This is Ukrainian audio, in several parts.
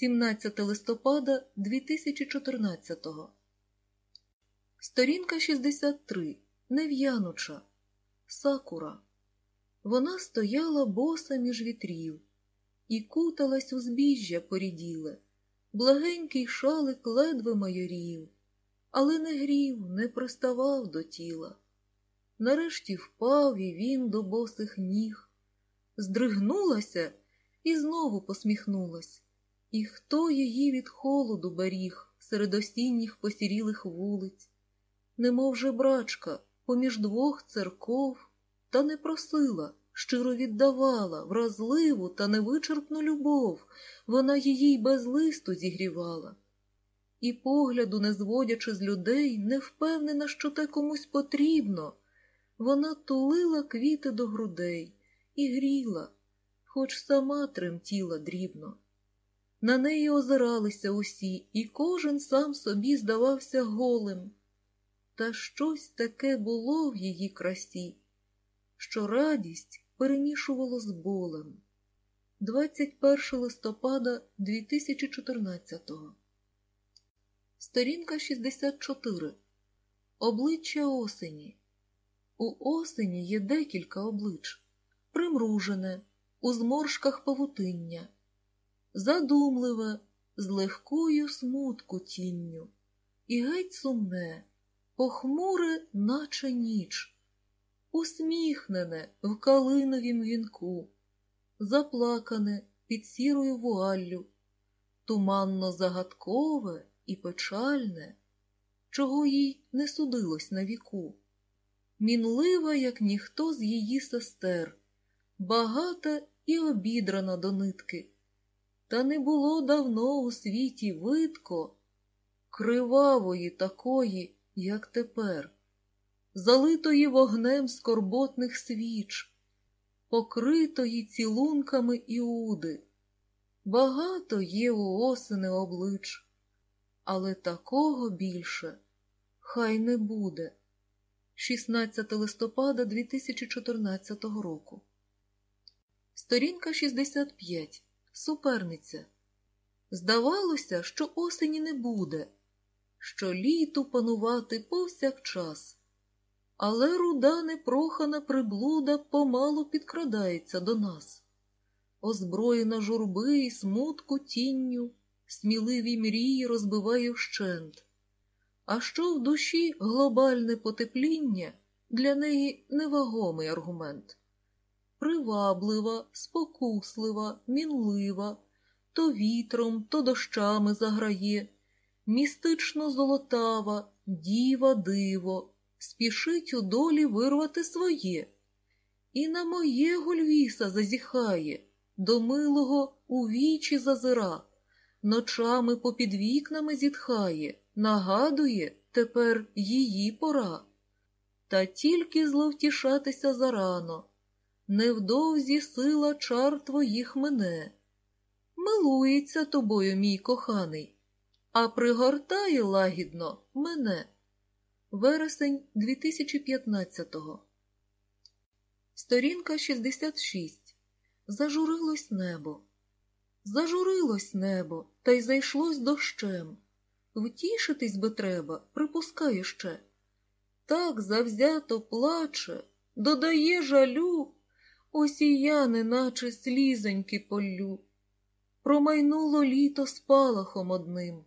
17 листопада 2014-го. Сторінка 63. Нев'януча. Сакура. Вона стояла боса між вітрів і куталась у збіжжя поріділе. Благенький шалик ледве майорів, але не грів, не приставав до тіла. Нарешті впав і він до босих ніг, здригнулася і знову посміхнулась. І хто її від холоду беріг серед осінніх посірілих вулиць, немов жебрачка поміж двох церков, та не просила, щиро віддавала вразливу та невичерпну любов, вона її й без листу зігрівала. І погляду, не зводячи з людей, не впевнена, що те комусь потрібно, вона тулила квіти до грудей і гріла, хоч сама тремтіла дрібно. На неї озиралися усі, і кожен сам собі здавався голим. Та щось таке було в її красі, що радість перемішувало з болем. 21 листопада 2014 Сторінка 64. Обличчя осені. У осені є декілька облич. Примружене, у зморшках павутиння, задумливе, з легкою смутку тінню, і геть сумне, похмуре, наче ніч, усміхнене в калиновім вінку, заплакане під сірою вуаллю, туманно загадкове і печальне, чого їй не судилось на віку, мінлива, як ніхто з її сестер, багата і обідрана до нитки. Та не було давно у світі видко, кривавої такої, як тепер, залитої вогнем скорботних свіч, покритої цілунками іуди. Багато є у осени облич, але такого більше хай не буде. 16 листопада 2014 року. Сторінка 65. Суперниця. Здавалося, що осені не буде, що літу панувати повсякчас. Але руда непрохана приблуда помалу підкрадається до нас. Озброєна журби і смутку тінню, сміливі мрії розбиває вщент. А що в душі глобальне потепління для неї невагомий аргумент приваблива, спокуслива, мінлива, то вітром, то дощами заграє, містично золотава, діва диво, спішить у долі вирвати своє. І на моє гульвіса зазіхає, до милого у вічі зазира, ночами попід вікнами зітхає, нагадує тепер її пора. Та тільки зловтішатися зарано, невдовзі сила чар твоїх мене. Милується тобою, мій коханий, а пригортає лагідно мене. Вересень 2015-го. Сторінка 66. Зажурилось небо. Зажурилось небо, та й зайшлось дощем. Втішитись би треба, припускаю ще. Так завзято плаче, додає жалю, я, неначе слізоньки полю. Промайнуло літо спалахом одним,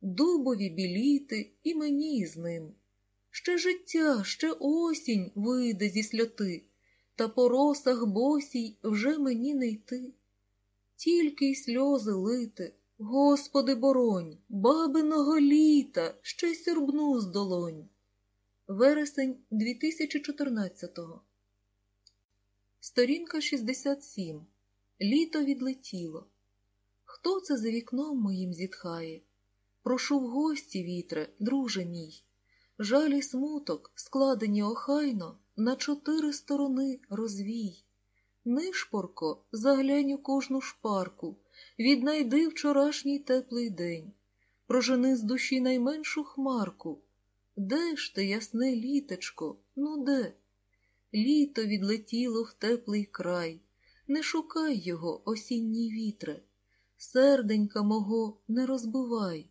дубові біліти і мені з ним. Ще життя, ще осінь вийде зі сльоти, та по росах босій вже мені не йти. Тільки й сльози лити, Господи боронь, бабиного літа, ще сюрбну з долонь. Вересень 2014-го. Сторінка 67. Літо відлетіло. Хто це за вікном моїм зітхає? Прошу в гості, вітре, друже мій. Жаль і смуток, складені охайно, на чотири сторони розвій. Нишпорко, заглянь у кожну шпарку, віднайди вчорашній теплий день, прожени з душі найменшу хмарку. Де ж ти, ясне літечко, ну де? Літо відлетіло в теплий край, не шукай його, осінній вітре. серденька мого не розбивай.